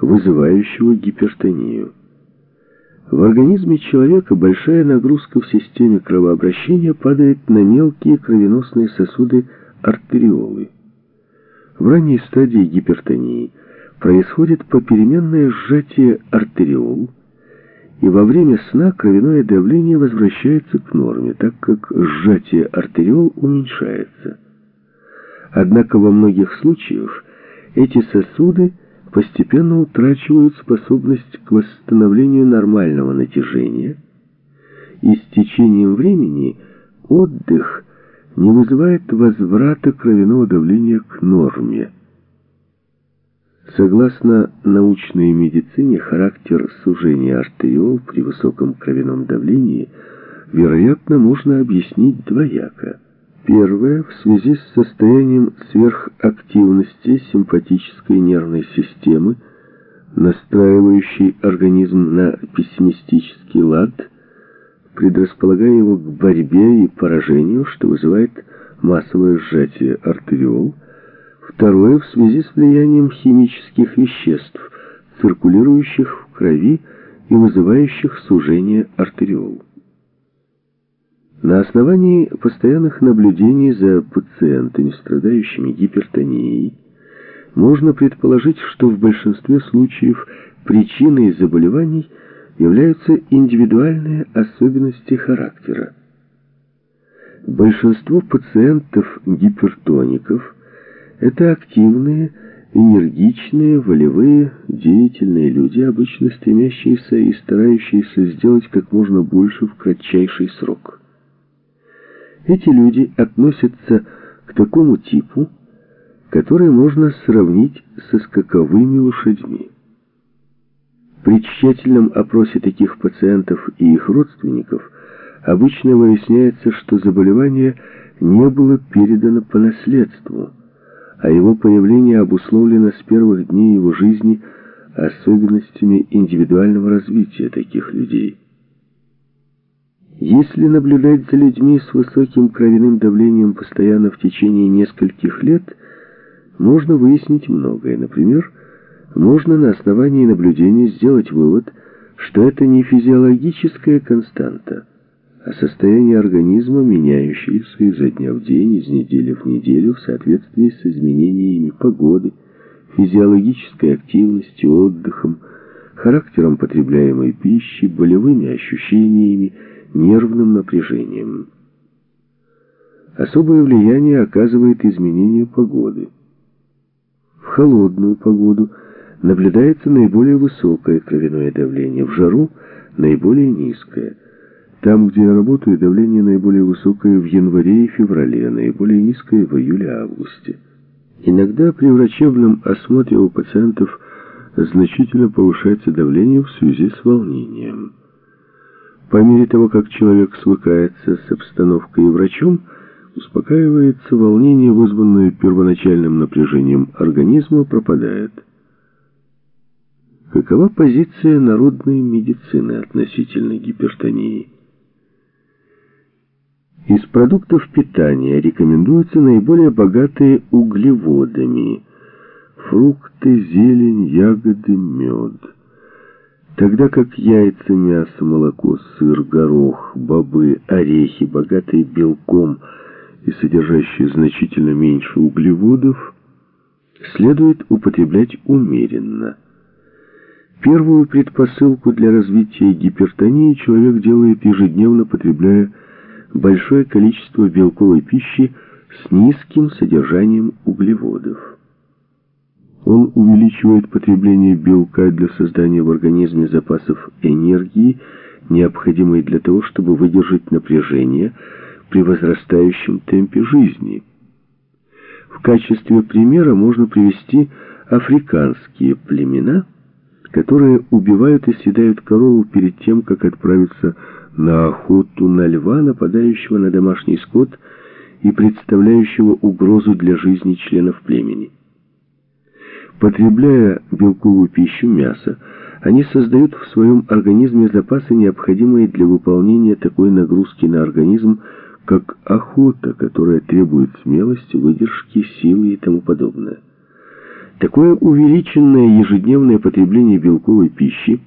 вызывающего гипертонию. В организме человека большая нагрузка в системе кровообращения падает на мелкие кровеносные сосуды артериолы. В ранней стадии гипертонии происходит попеременное сжатие артериол, и во время сна кровяное давление возвращается к норме, так как сжатие артериол уменьшается. Однако во многих случаях эти сосуды постепенно утрачивают способность к восстановлению нормального натяжения, и с течением времени отдых не вызывает возврата кровяного давления к норме. Согласно научной медицине, характер сужения артериол при высоком кровяном давлении, вероятно, можно объяснить двояко. Первое, в связи с состоянием сверхактивности симпатической нервной системы, настраивающей организм на пессимистический лад, предрасполагая его к борьбе и поражению, что вызывает массовое сжатие артериол. Второе, в связи с влиянием химических веществ, циркулирующих в крови и вызывающих сужение артериол. На основании постоянных наблюдений за пациентами, страдающими гипертонией, можно предположить, что в большинстве случаев причиной заболеваний являются индивидуальные особенности характера. Большинство пациентов-гипертоников – это активные, энергичные, волевые, деятельные люди, обычно стремящиеся и старающиеся сделать как можно больше в кратчайший срок. Эти люди относятся к такому типу, который можно сравнить со скаковыми лошадьми. При тщательном опросе таких пациентов и их родственников обычно выясняется, что заболевание не было передано по наследству, а его появление обусловлено с первых дней его жизни особенностями индивидуального развития таких людей. Если наблюдать за людьми с высоким кровяным давлением постоянно в течение нескольких лет, можно выяснить многое. Например, можно на основании наблюдения сделать вывод, что это не физиологическая константа, а состояние организма, меняющееся изо дня в день, из недели в неделю в соответствии с изменениями погоды, физиологической активностью, отдыхом, характером потребляемой пищи, болевыми ощущениями, нервным напряжением. Особое влияние оказывает изменение погоды. В холодную погоду наблюдается наиболее высокое кровяное давление, в жару наиболее низкое. Там, где я работаю, давление наиболее высокое в январе и феврале, наиболее низкое в июле-августе. Иногда при врачебном осмотре у пациентов значительно повышается давление в связи с волнением. По мере того, как человек свыкается с обстановкой и врачом, успокаивается, волнение, вызванное первоначальным напряжением организма, пропадает. Какова позиция народной медицины относительно гипертонии? Из продуктов питания рекомендуются наиболее богатые углеводами – фрукты, зелень, ягоды, мед – Тогда как яйца, мясо, молоко, сыр, горох, бобы, орехи, богатые белком и содержащие значительно меньше углеводов, следует употреблять умеренно. Первую предпосылку для развития гипертонии человек делает ежедневно, потребляя большое количество белковой пищи с низким содержанием углеводов. Он увеличивает потребление белка для создания в организме запасов энергии, необходимой для того, чтобы выдержать напряжение при возрастающем темпе жизни. В качестве примера можно привести африканские племена, которые убивают и съедают корову перед тем, как отправиться на охоту на льва, нападающего на домашний скот и представляющего угрозу для жизни членов племени. Потребляя белковую пищу, мясо, они создают в своем организме запасы, необходимые для выполнения такой нагрузки на организм, как охота, которая требует смелости, выдержки, силы и тому подобное. Такое увеличенное ежедневное потребление белковой пищи